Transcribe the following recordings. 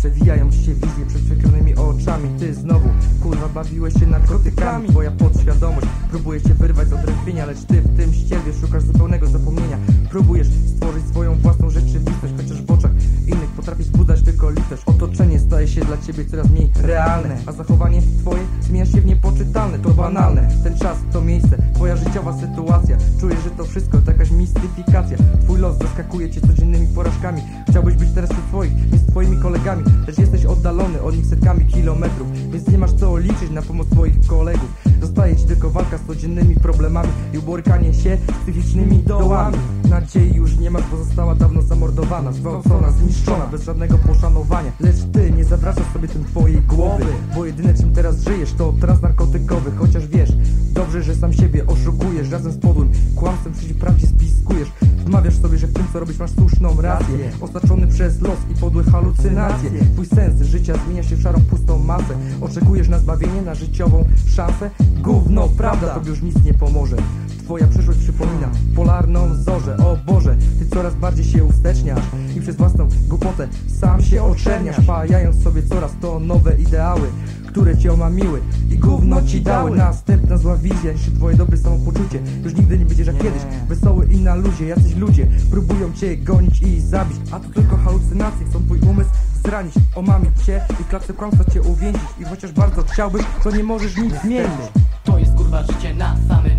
Przewijają się wizje przed przekronionymi oczami. Ty znowu, kurwa, bawiłeś się narkotykami Twoja podświadomość próbuje cię wyrwać z odrętwienia Lecz ty w tym ścierwie szukasz zupełnego zapomnienia. Próbujesz stworzyć swoją własną rzeczywistość Chociaż w oczach innych potrafisz budzać tylko litość. Otoczenie staje się dla ciebie coraz mniej realne A zachowanie twoje zmienia się w niepoczytalne To banalne, ten czas, to miejsce, twoja życiowa sytuacja. Czujesz, że to wszystko to jakaś mistyfikacja. Twój los zaskakuje cię codziennymi porażkami. Chciałbyś być teraz wśród twoich, nie z twoimi kolegami Lecz jesteś oddalony od nich setkami kilometrów Więc nie masz co liczyć na pomoc twoich kolegów Zostaje ci tylko walka z codziennymi problemami I uborykanie się z psychicznymi dołami. Nadziei już nie masz, bo została dawno zamordowana Zgwałcona, zniszczona, bez żadnego poszanowania. Lecz ty nie zawracasz sobie tym twojej głowy Bo jedyne czym teraz żyjesz to trans narkotykowy. Chociaż wiesz, dobrze, że sam siebie oszukujesz Razem z podłym kłamstwem przeciw prawdzie spiskujesz. Wmawiasz sobie, że w tym co robisz masz słuszną rację. Osaczony przez los i podłe halucynacje. Twój sens życia zmienia się w szarą pustą masę. Oczekujesz na zbawienie, na życiową szansę Gówno, prawda, tobie już nic nie pomoże. Twoja przyszłość przypomina polarną zorzę. O Boże, ty coraz bardziej się usteczniasz I przez własną głupotę sam się oczerniasz Pajając sobie coraz to nowe ideały które cię omamiły i gówno ci dały. Następna zła wizja niż twoje dobre samopoczucie. Już nigdy nie będziesz jak kiedyś. Wesoły i na luzie, jacyś ludzie Próbują cię gonić i zabić. A to tylko halucynacje, chcą twój umysł zranić. Omamić cię i w klatce kłamstwa cię uwięzić. I chociaż bardzo chciałbyś, to nie możesz nic zmienić. To jest kurwa życie na samym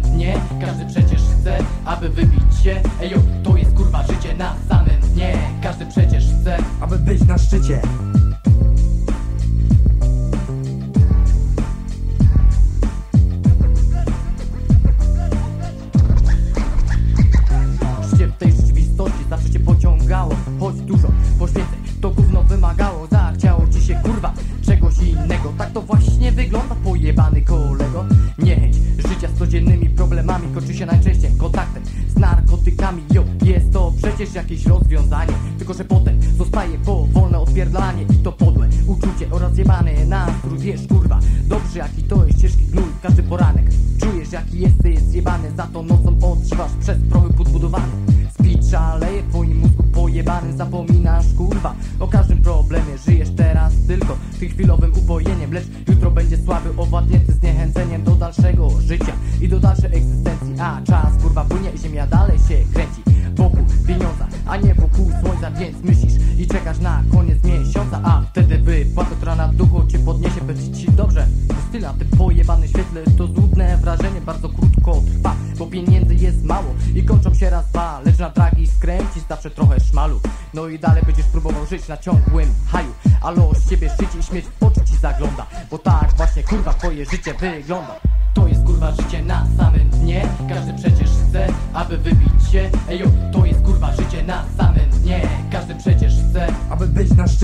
wygląda pojebany kolego. Niechęć życia z codziennymi problemami Kończy się najczęściej kontaktem z narkotykami. Jo, jest to przecież jakieś rozwiązanie. Tylko, że potem zostaje powolne odpierdlanie I to podłe uczucie oraz jebany nastrój. Wiesz kurwa, dobrze jaki to jest ciężki gnój. Każdy poranek czujesz jaki jesteś zjebany. Za to nocą odżywasz przez prochy podbudowany. Speed szaleje w twoim mózgu pojebany Zapominasz kurwa o każdym problemie. Żyjesz teraz tylko tym chwilowym upojeniem Lecz jutro będzie słaby, owładnięty zniechęceniem Do dalszego życia i do dalszej egzystencji. A czas kurwa płynie i ziemia dalej się kręci. Wokół pieniądza, a nie wokół słońca Więc myślisz i czekasz na koniec miesiąca A wtedy wypłata, która na duchu cię podniesie Będzie ci dobrze, bo styl na tym pojebanym świetle To złudne wrażenie bardzo krótko trwa Bo pieniędzy jest mało i kończą się raz, dwa Lecz na dragi skręci zawsze trochę szmalu. No i dalej będziesz próbował żyć na ciągłym haju Ale z ciebie szczyci i śmierć w oczy ci zagląda Bo tak właśnie kurwa twoje życie wygląda. To jest kurwa życie na samym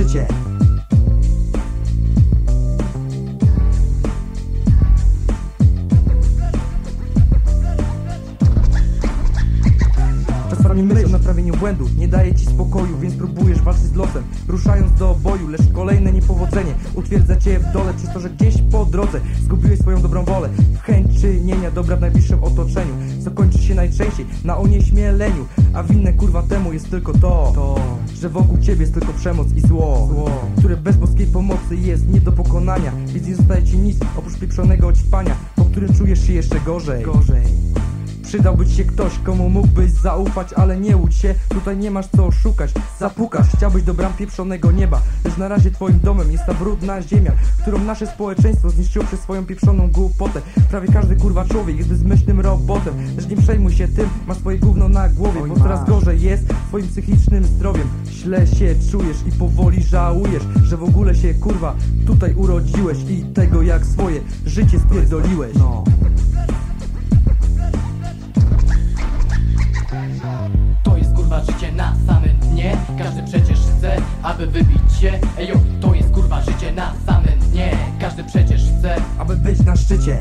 być na Czasami myśl o naprawieniu błędu. Nie daje ci spokoju, więc próbujesz walczyć z losem. Ruszając do boju, lecz kolejne niepowodzenie. Utwierdza cię w dole przez to, że gdzieś po drodze Zgubiłeś swoją dobrą wolę. Chęć czynienia dobra w najbliższym otoczeniu. Co kończy się najczęściej? Na onieśmieleniu. A winne kurwa temu jest tylko to, to Że wokół ciebie jest tylko przemoc i zło, zło Które bez boskiej pomocy jest nie do pokonania. Więc nie zostaje ci nic oprócz pieprzonego ćpania Po którym czujesz się jeszcze gorzej, gorzej. Przydałby ci się ktoś, komu mógłbyś zaufać, ale nie łudź się, tutaj nie masz co szukać. Zapukasz, chciałbyś do bram pieprzonego nieba Lecz na razie twoim domem jest ta brudna ziemia Którą nasze społeczeństwo zniszczyło przez swoją pieprzoną głupotę. Prawie każdy kurwa człowiek jest bezmyślnym robotem Lecz nie przejmuj się tym, masz swoje gówno na głowie Bo coraz gorzej jest twoim psychicznym zdrowiem. Źle się czujesz i powoli żałujesz Że w ogóle się kurwa tutaj urodziłeś I tego jak swoje życie spierdoliłeś. No na samym dnie. Każdy przecież chce, aby wybić się. Ejo, to jest kurwa życie na samym dnie. Każdy przecież chce aby być na szczycie